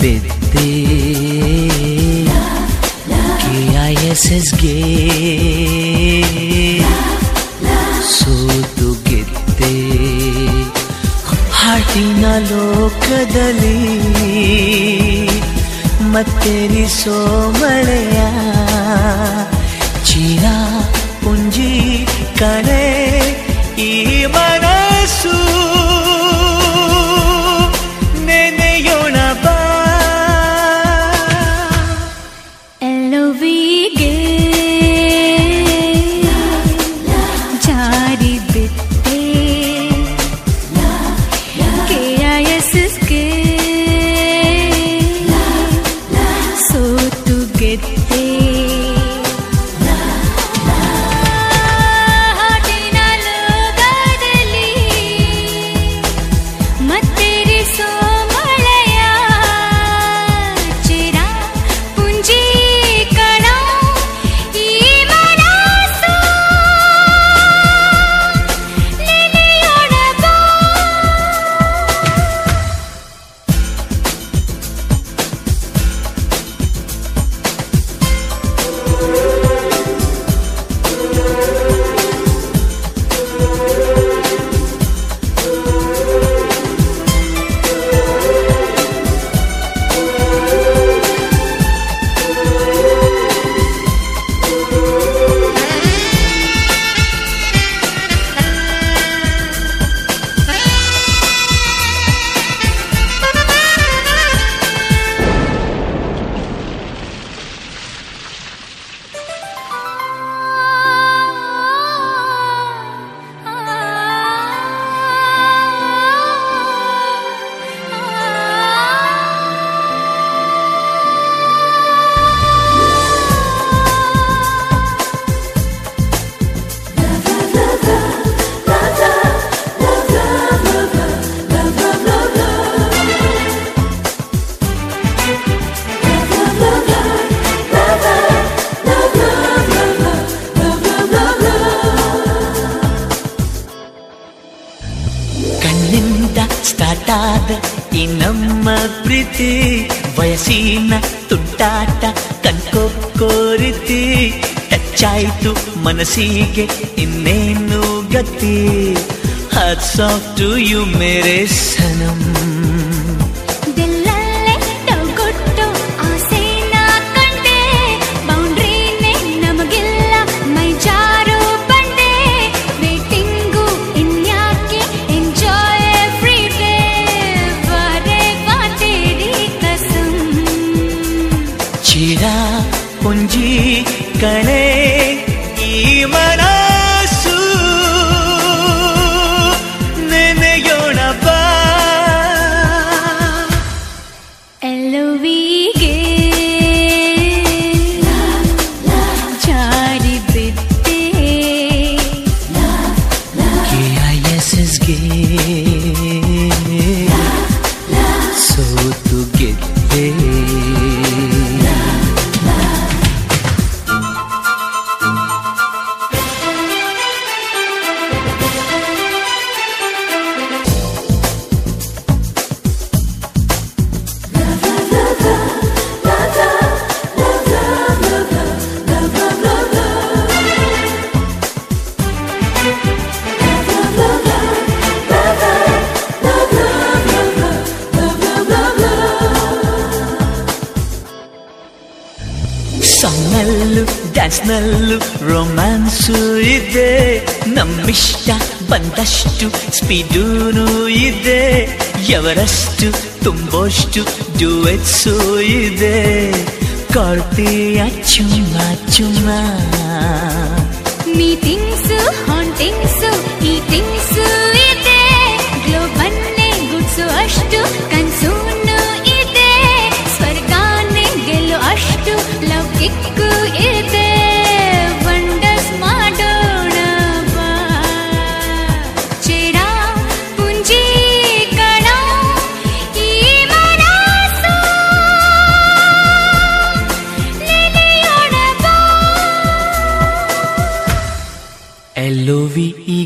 ಬಿದ್ದೆ. K I S ಎಸ್ಗೆ ಸೋತು ಗೆದ್ದೆ. ಹಾಟಿನ ಲೋಕದಲ್ಲಿ ಮತ್ತೆರಿಸೋ ಮಳೆಯ ಚೀನ ಪುಂಜಿ ಕಣೆ ಈ ಸೋತು ಆದ ಈ ನಮ್ಮ ಪ್ರೀತಿ ವಯಸ್ಸಿನ ತುಂಟಾಟ ಕಣ್ಕೊಕ್ಕೋರಿತಿ ಟಚ್ಚಾಯ್ತು ಮನಸ್ಸಿಗೆ ಇನ್ನೇನು ಗತಿ? ಹ್ಯಾಟ್ಸ್ ಆಫ್ ಟು ಯು ಮೇರೆ ಸನಂ. ಡ್ಯಾನ್ಸ್ನಲ್ಲೂ ರೊಮ್ಯಾನ್ಸು ಇದೆ. ನಮ್ಮಿಷ್ಟ ಬಂದಷ್ಟು ಸ್ಪೀಡೂನು ಇದೆ. ಎವರಷ್ಟು, ತುಂಬೋಷ್ಟು ಡುವೆಟ್ಸು ಇದೆ. ಕೊಡ್ತೀಯ ಚುಮ್ಮ ಚುಮ್ಮ. Meetings ಹಾಂಟಿಂಗ್ಸ್ ಈಟಿಂಗ್ಸ್ e